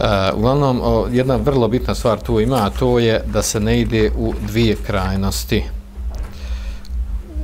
Eh, uglavnom, o, jedna vrlo bitna stvar tu ima, a to je da se ne ide u dvije krajnosti.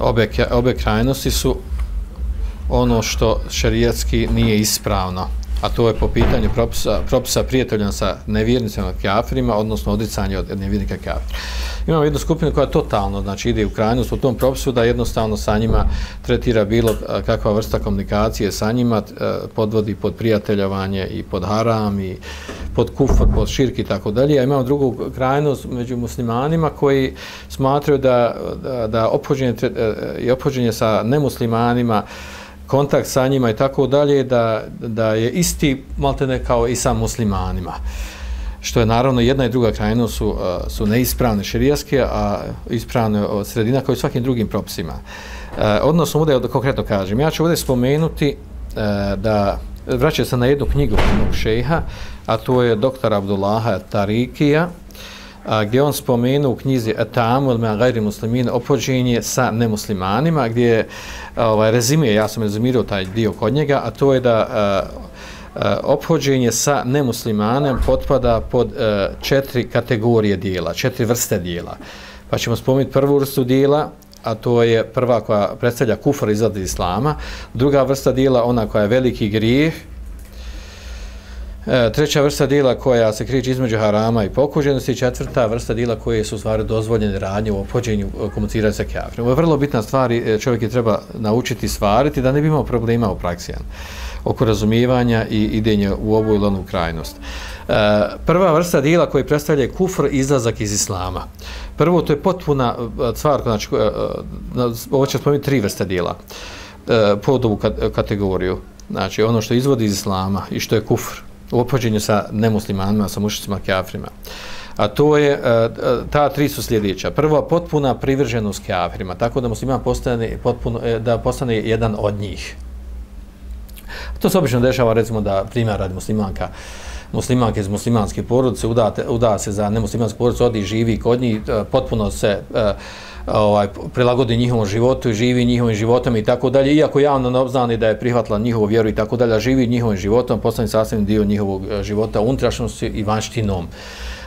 Obe, obe krajnosti su ono što šerijatski nije ispravno a to je po pitanju propisa, propisa prijateljan sa nevjernicima kafirima, odnosno odricanje od nevjernika kafira. Imamo jednu skupinu koja totalno znači, ide u krajnost u tom propisu da jednostavno sa njima tretira bilo kakva vrsta komunikacije sa njima, podvodi pod prijateljavanje i pod haram i pod kufr, pod širki i tako dalje. A imamo drugu krajnost među muslimanima koji smatraju da, da, da ophođenje, e, e, i ophođenje sa nemuslimanima kontakt sa njima i tako dalje, da, da je isti maltene kao i sa muslimanima. Što je naravno jedna i druga krajina su, uh, su neispravne širijaske, a ispravne sredina kao i svakim drugim propisima. Uh, Odnosno, ovdje konkretno kažem, ja ću ovdje spomenuti uh, da vraća se na jednu knjigu jednog šeha, a to je doktor Abdullaha Tarikija, a, gdje on spomenu u knjizi Etamu ili Meagajri muslimine opođenje sa nemuslimanima, gdje je ovaj, rezime, ja sam rezimirao taj dio kod njega, a to je da a, a, ophođenje sa nemuslimanem potpada pod a, četiri kategorije dijela, četiri vrste dijela. Pa ćemo spomenuti prvu vrstu dijela, a to je prva koja predstavlja kufr izad islama, druga vrsta dijela, ona koja je veliki grijeh, E, treća vrsta dijela koja se kriči između harama i pokuđenosti četvrta vrsta dijela koje su stvari dozvoljene radnje u opođenju e, komuniciranja sa kjafrim. Ovo je vrlo bitna stvar i e, čovjek je treba naučiti stvariti da ne bi imao problema u praksi oko razumijevanja i idenja u ovu ili onu krajnost. E, prva vrsta dijela koji predstavlja kufr izlazak iz islama. Prvo, to je potpuna stvar, znači, ovo će spomenuti tri vrste dila pod ovu kategoriju. Znači, ono što izvodi iz islama i što je kufr, u opođenju sa nemuslimanima, sa mušicima, kafirima. A to je, e, e, ta tri su sljedeća. Prvo, potpuna privrženost kafirima, tako da musliman postane, potpuno, e, da postane jedan od njih. To se obično dešava, recimo, da primjer radi muslimanka, muslimanke iz muslimanske porodice, uda, uda se za nemuslimansku porodicu, odi živi kod njih, potpuno se ovaj prilagodi njihovom životu i živi njihovim životom i tako dalje iako javno obznani da je prihvatila njihovu vjeru i tako dalje živi njihovim životom postane sastavni dio njihovog e, života unutrašnjosti i vanštinom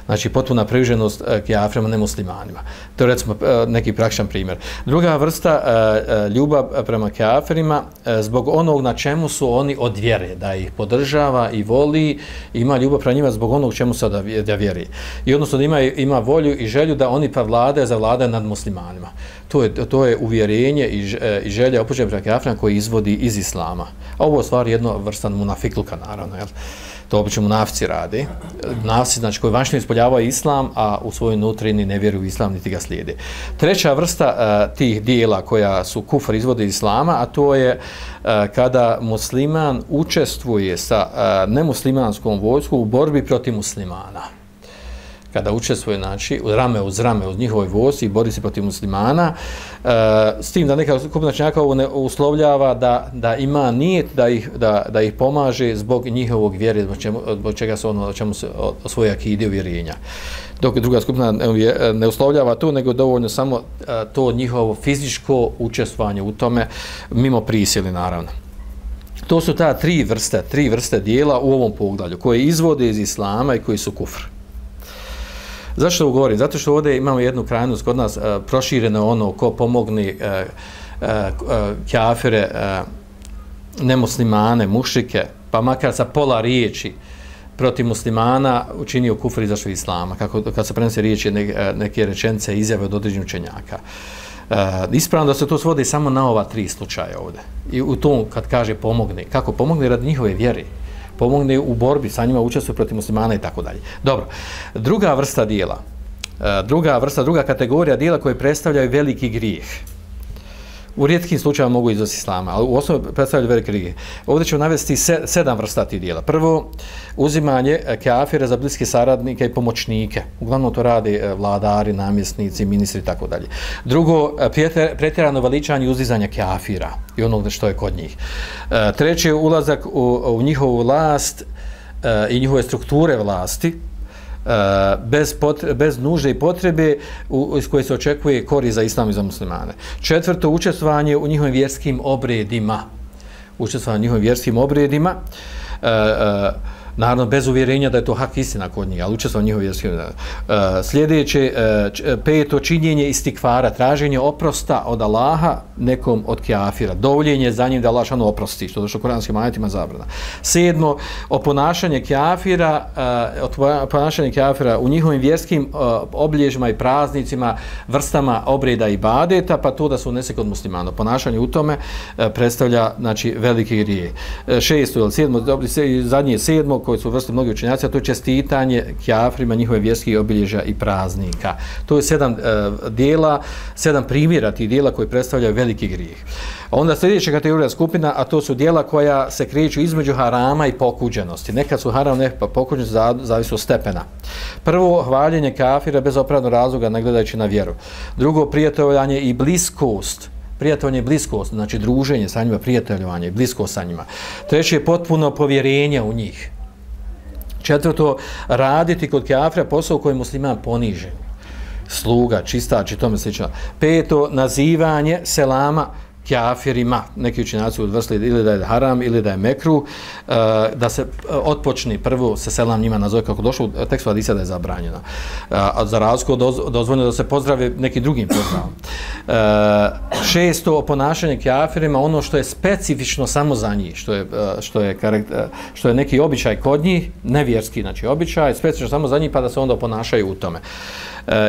znači potpuna privrženost eh, e, kjafrima nemuslimanima. To je recimo eh, neki prakšan primjer. Druga vrsta eh, ljubav prema kjafrima zbog onog na čemu su oni od vjere, da ih podržava i voli, ima ljubav prema njima zbog onog čemu sada da, vjeri. I odnosno da ima, ima volju i želju da oni pa vlade za vlade nad muslimanima. To je, to je uvjerenje i, i želja opuđenja prema kjafrima koji izvodi iz islama. A ovo je stvar jedno vrstan munafikluka, naravno. Jel? To obično munafici radi. Munafici, znači, koji vanšnje ispoljavaju islam, a u svojoj nutrini ne vjeruju islam, niti ga slijede. Treća vrsta uh, tih dijela koja su kufar izvode islama, a to je uh, kada musliman učestvuje sa uh, nemuslimanskom vojskom u borbi protiv muslimana kada učestvuje znači u rame uz rame uz njihovoj vojsci i bori se protiv muslimana e, s tim da neka skupina činjaka ovo ne uslovljava da, da ima nijet da ih, da, da ih pomaže zbog njihovog vjere zbog, čemu, zbog čega se ono čemu se o svoje akide uvjerenja dok druga skupina ne, ne uslovljava to nego dovoljno samo e, to njihovo fizičko učestvovanje u tome mimo prisili naravno To su ta tri vrste, tri vrste dijela u ovom poglavlju koje izvode iz islama i koji su kufr. Zašto ovo govorim? Zato što ovdje imamo jednu krajnost kod nas uh, prošireno ono ko pomogni uh, uh, uh, kjafire, uh, nemuslimane, mušike, pa makar sa pola riječi protiv muslimana učinio kufr izašao islama, kako, kad se prenose riječi ne, e, neke rečence izjave od određenog učenjaka. Uh, ispravno da se to svodi samo na ova tri slučaja ovdje. I u tom kad kaže pomogni, kako pomogni radi njihove vjeri, pomogne u borbi sa njima, učestvuje protiv muslimana i tako dalje. Dobro, druga vrsta dijela, e, druga vrsta, druga kategorija dijela koje predstavljaju veliki grijeh. U rijetkim slučajima mogu izvesti islama, ali u osnovu predstavljaju velike grijeh. Ovdje ćemo navesti sedam vrsta tih dijela. Prvo, uzimanje e, kafire za bliske saradnike i pomoćnike. Uglavnom to radi e, vladari, namjesnici, ministri i tako dalje. Drugo, e, pretjerano veličanje i uzizanje kafira i onog što je kod njih. E, treće, ulazak u, u njihovu vlast i njihove strukture vlasti, E, bez, potre, bez nužde i potrebe u, iz koje se očekuje kori za islam i za muslimane. Četvrto, učestvovanje u njihovim vjerskim obredima. Učestvovanje u njihovim vjerskim obredima. Uh, uh, naravno bez uvjerenja da je to hak istina kod njih, ali učestvo njihovi vjerski. Uh, e, sljedeće, uh, peto, činjenje istikvara, traženje oprosta od Allaha nekom od kjafira, dovoljenje za njim da Allah šano oprosti, što došlo kuranskim ajetima zabrana. Sedmo, oponašanje kjafira, uh, oponašanje kjafira u njihovim vjerskim uh, obilježima i praznicima, vrstama obreda i badeta, pa to da su unese kod muslimana. Ponašanje u tome uh, predstavlja znači, veliki grije. Uh, šesto, ili sedmo, dobro, zadnje sedmo, koje su vrste mnogi učenjaci, a to je čestitanje kjafrima njihove vjerskih obilježja i praznika. To je sedam uh, dijela, sedam primjera tih dijela koji predstavljaju veliki grijeh. Onda sljedeća kategorija skupina, a to su dijela koja se kreću između harama i pokuđenosti. Nekad su haram, nekad pa pokuđenost zavisu od stepena. Prvo, hvaljenje kafira bez opravnog razloga, nagledajući na vjeru. Drugo, prijateljanje i bliskost, prijateljanje i bliskost, znači druženje sa njima, prijateljovanje i bliskost sa njima. Treće je potpuno povjerenje u njih. Četvrto, raditi kod kafira posao koji je musliman poniže. Sluga, čistač i tome slično. Peto, nazivanje selama kafirima, neki učinjaci odvrsli ili da je haram ili da je mekru, e, da se e, otpočni prvo se selam njima nazove kako došlo u tekstu da je zabranjeno. E, a za razliku doz, dozvoljeno da se pozdrave neki drugim pozdravom. Šesto, o kafirima, ono što je specifično samo za njih, što je, što je, što je neki običaj kod njih, nevjerski, znači običaj, specifično samo za njih, pa da se onda ponašaju u tome.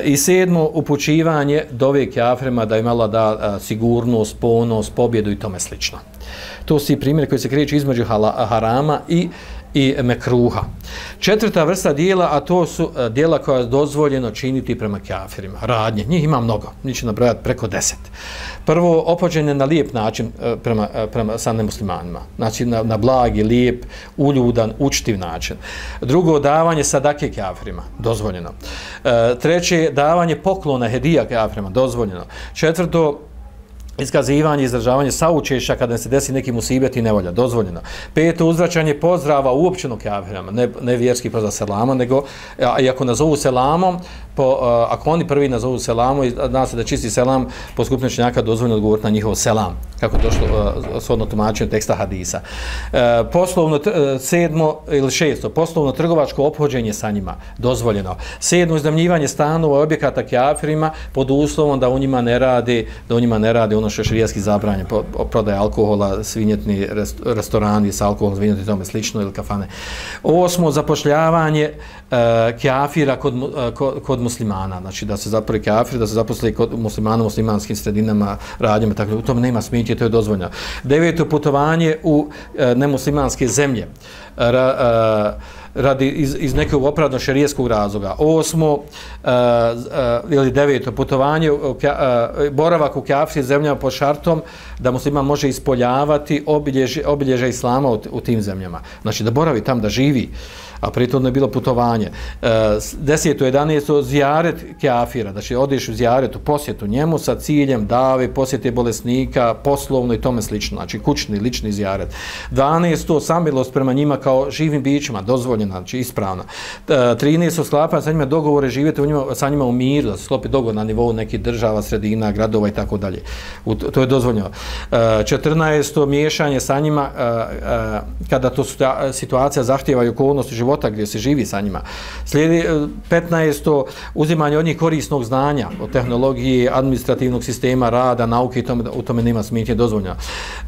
I sedmo, upućivanje dove kafirima da imala da sigurnost, ponos, pobjedu i tome slično. To su i primjeri koji se kreću između harama i i mekruha. Četvrta vrsta dijela, a to su e, dijela koja je dozvoljeno činiti prema kafirima. Radnje. Njih ima mnogo. Njih će nabrojati preko deset. Prvo, opođenje na lijep način e, prema, e, prema sa nemuslimanima. Znači, na, na blagi, lijep, uljudan, učtiv način. Drugo, davanje sadake kafirima. Dozvoljeno. Treće, davanje poklona hedija kafirima. Dozvoljeno. Četvrto, iskazivanje, izražavanje saučešća kada se desi neki musibet i nevolja, dozvoljeno. Peto, uzvraćanje pozdrava uopćeno kafirama, ne, ne vjerski pozdrav selama, nego, a, i ako nazovu selamom, po, uh, ako oni prvi nazovu selamu i zna se da čisti selam, po skupinu činjaka dozvoljeno odgovoriti na njihov selam, kako je došlo uh, svodno tumačenje teksta hadisa. Uh, poslovno, uh, sedmo ili šesto, poslovno trgovačko ophođenje sa njima, dozvoljeno. Sedmo, izdamljivanje stanova i objekata kafirima pod uslovom da u njima ne radi, da u njima ne radi ono što je širijaski zabranje, prodaje alkohola, svinjetni restorani sa alkoholom, svinjetni tome slično ili kafane. Osmo, zapošljavanje e, uh, kafira kod, uh, kod, kod muslimana, znači da se zapošli kafir, da se zaposli kod muslimana, muslimanskim sredinama, radnjama, tako u tom nema smitje, to je dozvoljeno. Deveto, putovanje u e, nemuslimanske zemlje. Ra, e, radi iz, iz nekog opravno šerijeskog razloga. Osmo uh, uh, ili deveto putovanje, uh, uh, boravak u kafirskim zemljama pod šartom da musliman može ispoljavati obilježe, obilježe islama u, u tim zemljama. Znači da boravi tam, da živi. Uh, a pritom je bilo putovanje. E, deseto, jedanesto, zijaret kafira, znači odiš u zijaretu, posjetu njemu sa ciljem dave, posjete bolesnika, poslovno i tome slično, znači kućni, lični zjaret. Dvanesto, samilost prema njima kao živim bićima, dozvoljena, znači ispravna. E, trinesto, sklapanje sa njima dogovore, živjeti u njima, sa njima u miru, da se sklopi dogovor na nivou nekih država, sredina, gradova i tako dalje. To je dozvoljeno. E, četrnaesto, miješanje sa njima, e, e, kada to situacija zahtjeva i okolnosti života, života gdje se živi sa njima. Slijedi e, 15. Uzimanje od njih korisnog znanja o tehnologiji, administrativnog sistema, rada, nauke i tome, u tome nema smitnje dozvoljena.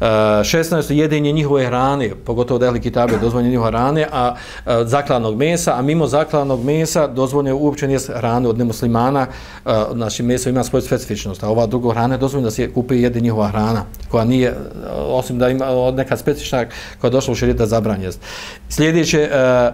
E, 16. Jedenje njihove hrane, pogotovo dehli kitabe, dozvoljene njihove hrane, a e, zakladnog mesa, a mimo zakladnog mesa dozvoljene uopće nije hrane od nemuslimana, e, znači meso ima svoju specifičnost, a ova druga hrana je dozvoljena da se kupi i jede njihova hrana, koja nije, osim da ima neka specifična koja je došla u širita zabranjest. Sljedeće, E,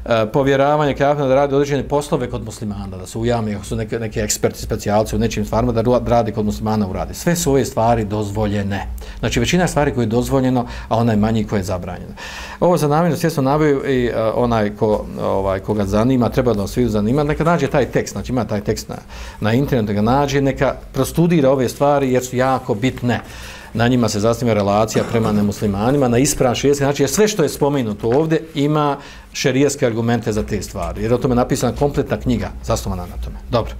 E, povjeravanje kafana da radi određene poslove kod muslimana, da su u jami, ako su neke, neke eksperti, specijalci u nečim stvarima, da radi kod muslimana uradi. Sve su ove stvari dozvoljene. Znači, većina stvari koje je dozvoljeno, a onaj manji koje je zabranjeno. Ovo za namjenu svjesno nabiju i uh, onaj ko, ovaj, koga zanima, treba da svi zanima, neka nađe taj tekst, znači ima taj tekst na, na internetu, ga nađe, neka prostudira ove stvari jer su jako bitne na njima se zasniva relacija prema nemuslimanima, na ispravan širijeski znači sve što je spomenuto ovdje ima šerijeske argumente za te stvari, jer o tome napisana kompletna knjiga zasnovana na tome. Dobro.